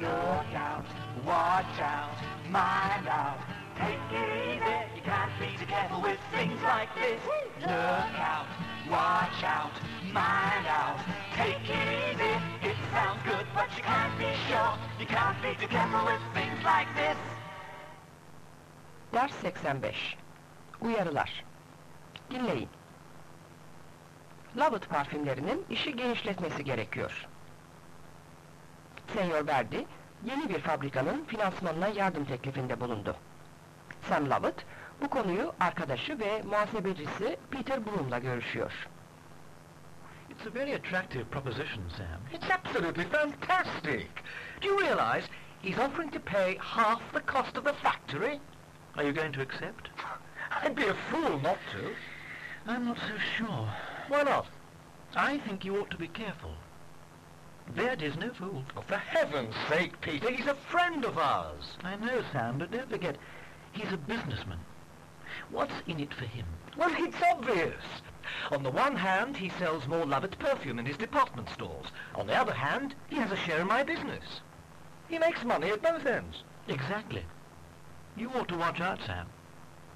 Look out, watch out, mind out. Take it easy, you can't be too with things like this. Look out, watch out, mind out. Take it easy, it sounds good, but you can't be sure. You can't be too with things like this. Ders 85. Uyarılar. Dinleyin. Lovett parfümlerinin işi genişletmesi gerekiyor. Senyor Verdi, yeni bir fabrikanın finansmanına yardım teklifinde bulundu. Sam Lovett, bu konuyu arkadaşı ve muhasebecisi Peter Bloom'la görüşüyor. It's a very attractive proposition, Sam. It's absolutely fantastic. Do you realize he's offering to pay half the cost of the factory? Are you going to accept? I'd be a fool not to. I'm not so sure. Why not? I think you ought to be careful. Verdi's no fool. Oh, for heaven's sake, Peter, he's a friend of ours. I know, Sam, but don't forget, he's a businessman. What's in it for him? Well, it's obvious. On the one hand, he sells more Lovett perfume in his department stores. On the other hand, he has a share in my business. He makes money at both ends. Exactly. You ought to watch out, Sam.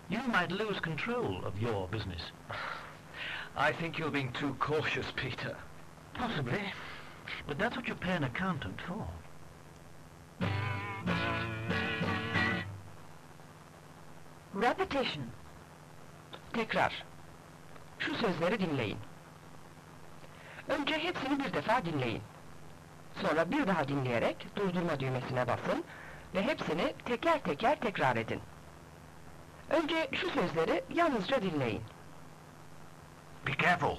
You might lose control of your business. I think you're being too cautious, Peter. Possibly. But that's what you pay an accountant for. Repetition. Tekrar. Şu sözleri dinleyin. Önce hepsini bir defa dinleyin. Sonra bir daha dinleyerek durdurma düğmesine basın ve hepsini teker teker tekrar edin. Önce şu sözleri yalnızca dinleyin. Be careful.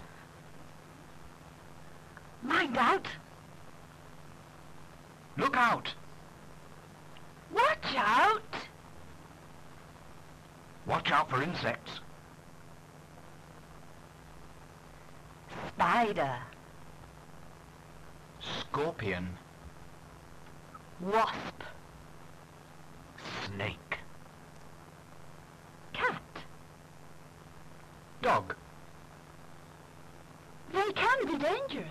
Mind out! Look out. Watch out! Watch out for insects. Spider, Scorpion. wasp, Snake. cat. Dog. They can be dangerous.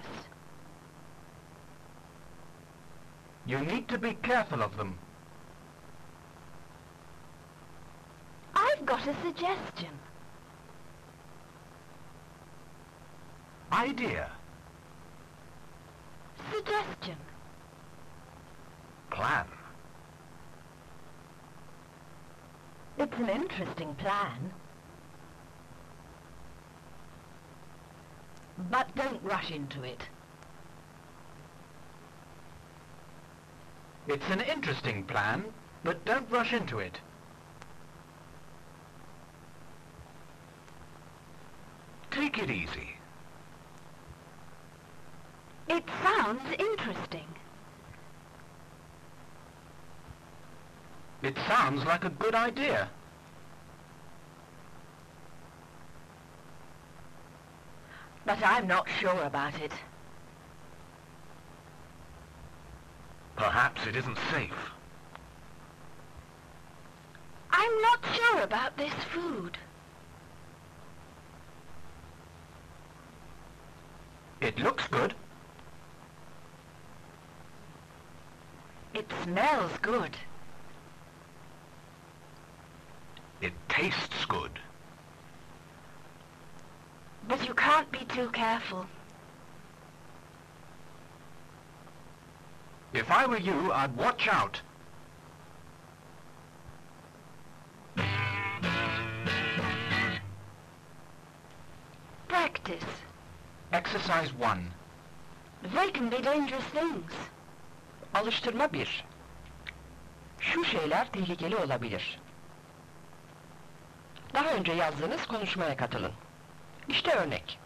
You need to be careful of them. I've got a suggestion. Idea. Suggestion. Plan. It's an interesting plan. But don't rush into it. It's an interesting plan, but don't rush into it. Take it easy. It sounds interesting. It sounds like a good idea. But I'm not sure about it. Perhaps it isn't safe. I'm not sure about this food. It looks good. It smells good. It tastes good. But you can't be too careful. If I were you, I'd watch out. Practice. Exercise 1. They can be dangerous things. Alıştırma 1. Şu şeyler tehlikeli olabilir. Daha önce yazdığınız konuşmaya katılın. İşte örnek.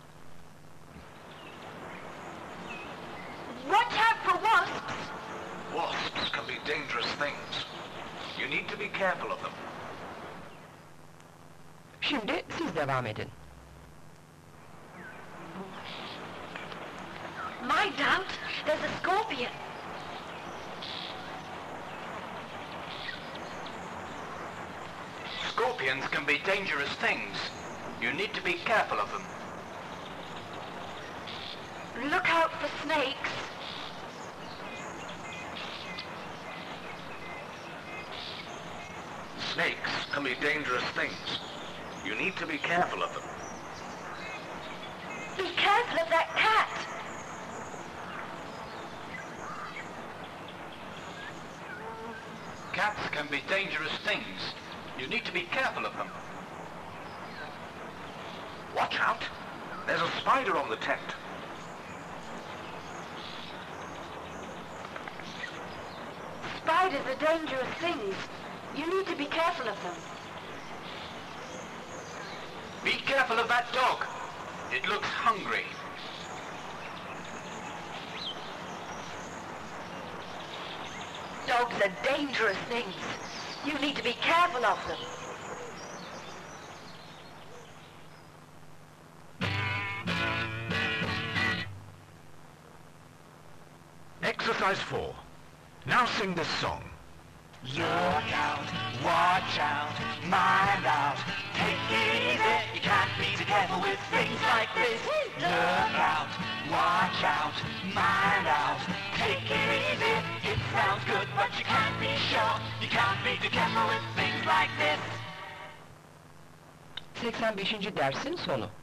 Need to be careful of them. Şimdi siz devam edin. My doubt, There's a scorpion! Scorpions can be dangerous things. You need to be careful of them. Look out for snakes! Snakes can be dangerous things. You need to be careful of them. Be careful of that cat. Cats can be dangerous things. You need to be careful of them. Watch out! There's a spider on the tent. Spiders are dangerous things. You need to be careful of them. Be careful of that dog. It looks hungry. Dogs are dangerous things. You need to be careful of them. Exercise 4. Now sing this song. Look out, watch out, mind out, take it easy. You can't be together with things like this. Look out, watch out, mind out, take it easy. It sounds good, but you can't be sure. You can't be careful with things like this. 85. dersin sonu.